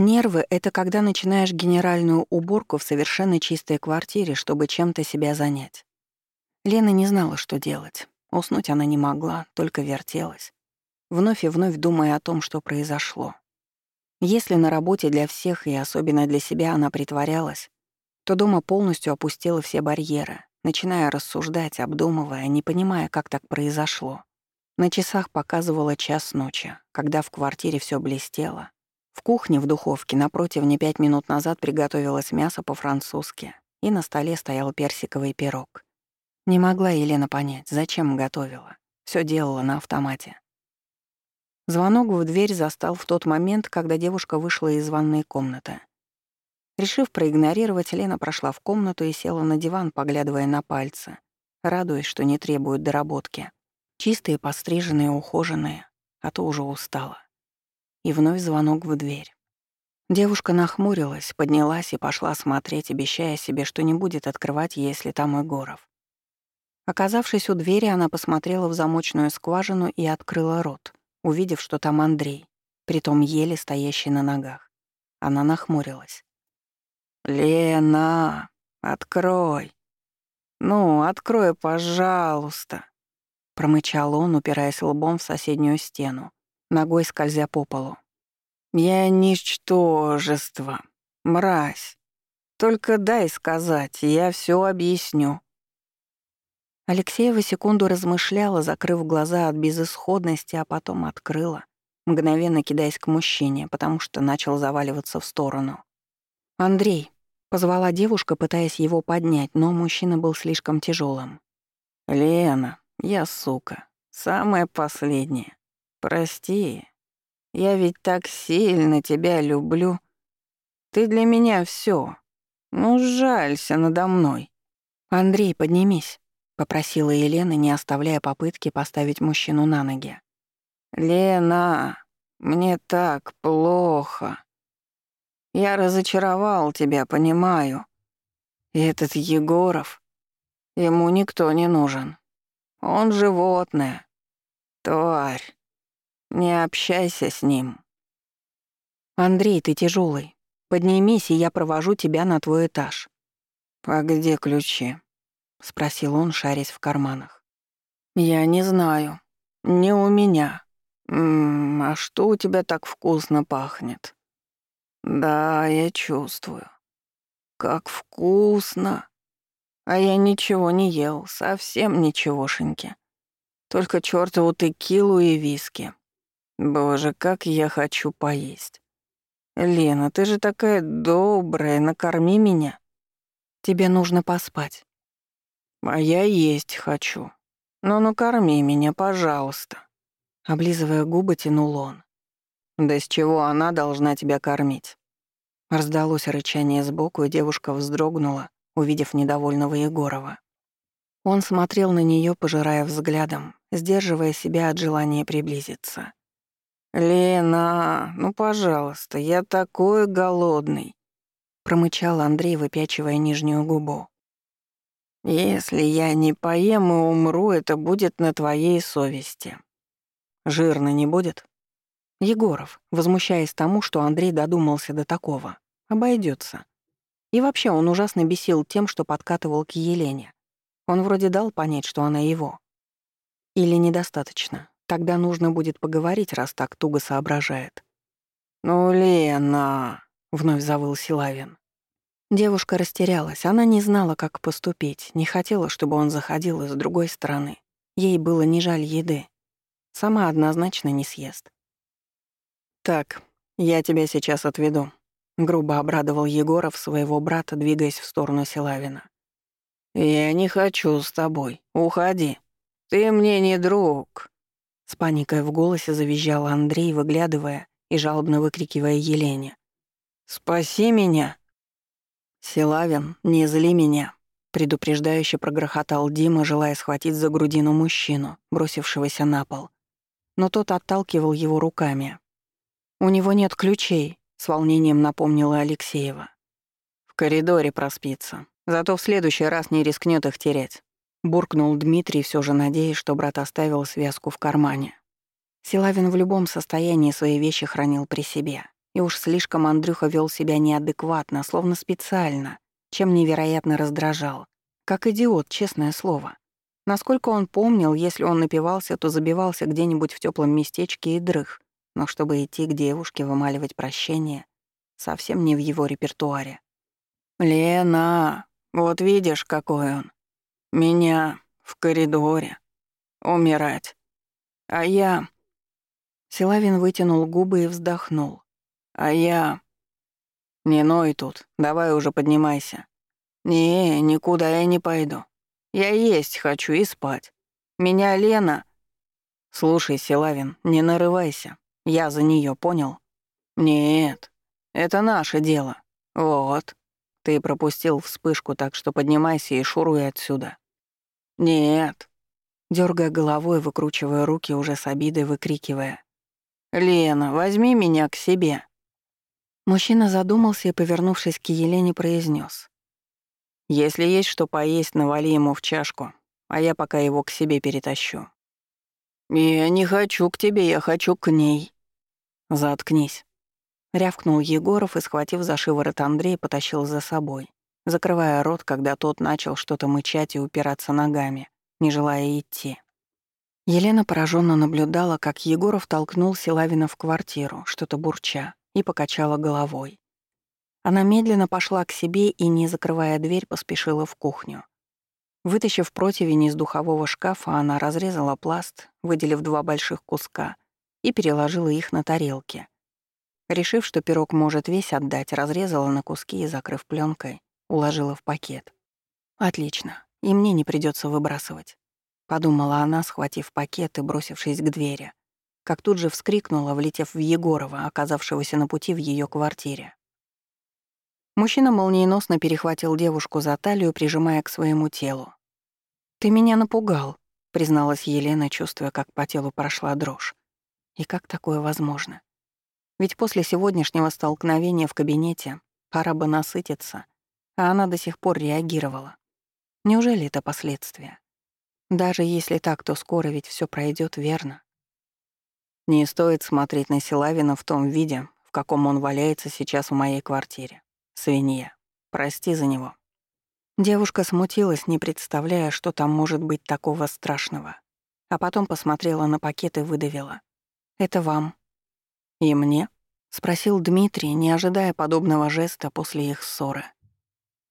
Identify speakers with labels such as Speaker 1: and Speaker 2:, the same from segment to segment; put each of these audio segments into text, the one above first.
Speaker 1: Нервы — это когда начинаешь генеральную уборку в совершенно чистой квартире, чтобы чем-то себя занять. Лена не знала, что делать. Уснуть она не могла, только вертелась, вновь и вновь думая о том, что произошло. Если на работе для всех и особенно для себя она притворялась, то дома полностью опустила все барьеры, начиная рассуждать, обдумывая, не понимая, как так произошло. На часах показывала час ночи, когда в квартире все блестело, в кухне в духовке напротив не пять минут назад приготовилось мясо по-французски, и на столе стоял персиковый пирог. Не могла Елена понять, зачем готовила. Все делала на автомате. Звонок в дверь застал в тот момент, когда девушка вышла из ванной комнаты. Решив проигнорировать, Лена прошла в комнату и села на диван, поглядывая на пальцы, радуясь, что не требуют доработки. Чистые, постриженные, ухоженные, а то уже устала и вновь звонок в дверь. Девушка нахмурилась, поднялась и пошла смотреть, обещая себе, что не будет открывать, если там Егоров. Оказавшись у двери, она посмотрела в замочную скважину и открыла рот, увидев, что там Андрей, притом еле стоящий на ногах. Она нахмурилась. «Лена, открой! Ну, открой, пожалуйста!» Промычал он, упираясь лбом в соседнюю стену, ногой скользя по полу. «Я ничтожество. Мразь. Только дай сказать, я все объясню». Алексеева секунду размышляла, закрыв глаза от безысходности, а потом открыла, мгновенно кидаясь к мужчине, потому что начал заваливаться в сторону. «Андрей», — позвала девушка, пытаясь его поднять, но мужчина был слишком тяжелым. «Лена, я сука. Самое последнее. Прости, я ведь так сильно тебя люблю. Ты для меня все. Ну, жалься надо мной. Андрей, поднимись, попросила Елена, не оставляя попытки поставить мужчину на ноги. Лена, мне так плохо. Я разочаровал тебя, понимаю. И этот Егоров, ему никто не нужен. Он животное. Тварь. «Не общайся с ним». «Андрей, ты тяжелый. Поднимись, и я провожу тебя на твой этаж». «А где ключи?» — спросил он, шарясь в карманах. «Я не знаю. Не у меня. М м-м, а что у тебя так вкусно пахнет?» «Да, я чувствую. Как вкусно!» А я ничего не ел, совсем ничегошеньки. Только чёртову текилу и виски. Боже, как я хочу поесть. Лена, ты же такая добрая, накорми меня. Тебе нужно поспать. А я есть хочу. Но ну, накорми меня, пожалуйста. Облизывая губы, тянул он. Да с чего она должна тебя кормить? Раздалось рычание сбоку, и девушка вздрогнула, увидев недовольного Егорова. Он смотрел на нее, пожирая взглядом, сдерживая себя от желания приблизиться. «Лена, ну, пожалуйста, я такой голодный», — промычал Андрей, выпячивая нижнюю губу. «Если я не поем и умру, это будет на твоей совести». «Жирно не будет?» Егоров, возмущаясь тому, что Андрей додумался до такого, обойдется. И вообще он ужасно бесил тем, что подкатывал к Елене. Он вроде дал понять, что она его. Или недостаточно. Тогда нужно будет поговорить, раз так туго соображает. «Ну, Лена!» — вновь завыл Силавин. Девушка растерялась. Она не знала, как поступить, не хотела, чтобы он заходил из другой стороны. Ей было не жаль еды. Сама однозначно не съест. «Так, я тебя сейчас отведу», — грубо обрадовал Егоров своего брата, двигаясь в сторону Силавина. «Я не хочу с тобой. Уходи. Ты мне не друг», с паникой в голосе завизжал Андрей, выглядывая и жалобно выкрикивая Елене. «Спаси меня!» «Силавин, не зли меня!» предупреждающе прогрохотал Дима, желая схватить за грудину мужчину, бросившегося на пол. Но тот отталкивал его руками. «У него нет ключей», — с волнением напомнила Алексеева. «В коридоре проспится. Зато в следующий раз не рискнет их терять буркнул Дмитрий, все же надеясь, что брат оставил связку в кармане. Силавин в любом состоянии свои вещи хранил при себе. И уж слишком Андрюха вел себя неадекватно, словно специально, чем невероятно раздражал. Как идиот, честное слово. Насколько он помнил, если он напивался, то забивался где-нибудь в теплом местечке и дрых. Но чтобы идти к девушке вымаливать прощение, совсем не в его репертуаре. «Лена, вот видишь, какой он!» Меня в коридоре. Умирать. А я...» Силавин вытянул губы и вздохнул. «А я...» «Не ной тут, давай уже поднимайся». «Не, никуда я не пойду. Я есть хочу и спать. Меня Лена...» «Слушай, Силавин, не нарывайся. Я за нее, понял?» «Нет, это наше дело. Вот. Ты пропустил вспышку, так что поднимайся и шуруй отсюда. «Нет», — дергая головой, выкручивая руки, уже с обидой выкрикивая. «Лена, возьми меня к себе». Мужчина задумался и, повернувшись к Елене, произнес: «Если есть что поесть, навали ему в чашку, а я пока его к себе перетащу». «Я не хочу к тебе, я хочу к ней». «Заткнись», — рявкнул Егоров и, схватив за шиворот Андрея, потащил за собой закрывая рот, когда тот начал что-то мычать и упираться ногами, не желая идти. Елена пораженно наблюдала, как Егоров толкнул Силавина в квартиру, что-то бурча, и покачала головой. Она медленно пошла к себе и, не закрывая дверь, поспешила в кухню. Вытащив противень из духового шкафа, она разрезала пласт, выделив два больших куска, и переложила их на тарелки. Решив, что пирог может весь отдать, разрезала на куски и, закрыв пленкой, уложила в пакет. «Отлично, и мне не придется выбрасывать», — подумала она, схватив пакет и бросившись к двери, как тут же вскрикнула, влетев в Егорова, оказавшегося на пути в ее квартире. Мужчина молниеносно перехватил девушку за талию, прижимая к своему телу. «Ты меня напугал», — призналась Елена, чувствуя, как по телу прошла дрожь. «И как такое возможно? Ведь после сегодняшнего столкновения в кабинете пора бы насытиться а она до сих пор реагировала. Неужели это последствия? Даже если так, то скоро ведь все пройдет верно. Не стоит смотреть на Силавина в том виде, в каком он валяется сейчас в моей квартире. Свинья. Прости за него. Девушка смутилась, не представляя, что там может быть такого страшного. А потом посмотрела на пакет и выдавила. «Это вам». «И мне?» — спросил Дмитрий, не ожидая подобного жеста после их ссоры.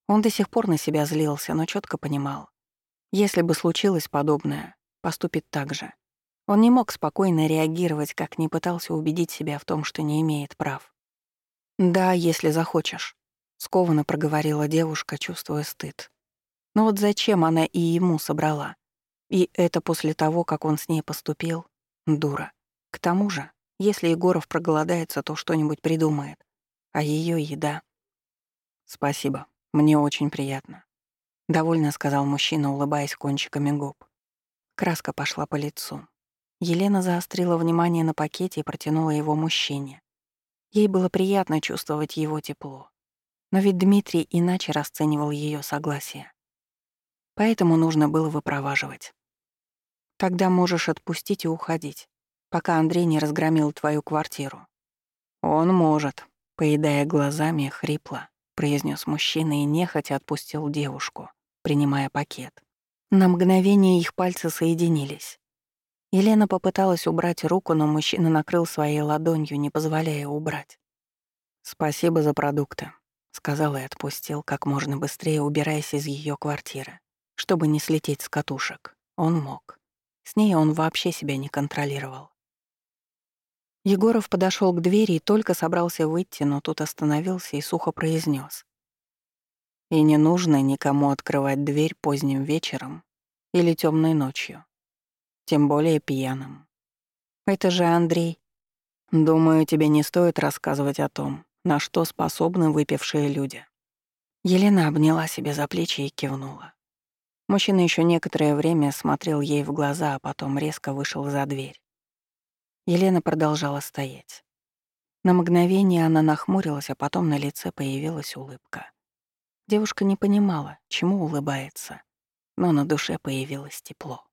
Speaker 1: Он до сих пор на себя злился, но четко понимал. Если бы случилось подобное, поступит так же. Он не мог спокойно реагировать, как не пытался убедить себя в том, что не имеет прав. «Да, если захочешь», — скованно проговорила девушка, чувствуя стыд. Но вот зачем она и ему собрала? И это после того, как он с ней поступил? Дура. К тому же, если Егоров проголодается, то что-нибудь придумает. А ее еда... «Спасибо», мне очень приятно. Довольно сказал мужчина, улыбаясь кончиками губ. Краска пошла по лицу. Елена заострила внимание на пакете и протянула его мужчине. Ей было приятно чувствовать его тепло. Но ведь Дмитрий иначе расценивал ее согласие. Поэтому нужно было выпроваживать. Тогда можешь отпустить и уходить, пока Андрей не разгромил твою квартиру. Он может, поедая глазами, хрипло произнес мужчина и нехотя отпустил девушку, принимая пакет. На мгновение их пальцы соединились. Елена попыталась убрать руку, но мужчина накрыл своей ладонью, не позволяя убрать. «Спасибо за продукты», — сказал и отпустил, как можно быстрее убираясь из ее квартиры, чтобы не слететь с катушек. Он мог. С ней он вообще себя не контролировал. Егоров подошел к двери и только собрался выйти, но тут остановился и сухо произнес: «И не нужно никому открывать дверь поздним вечером или темной ночью, тем более пьяным. Это же Андрей. Думаю, тебе не стоит рассказывать о том, на что способны выпившие люди. Елена обняла себя за плечи и кивнула. Мужчина еще некоторое время смотрел ей в глаза, а потом резко вышел за дверь. Елена продолжала стоять. На мгновение она нахмурилась, а потом на лице появилась улыбка. Девушка не понимала, чему улыбается, но на душе появилось тепло.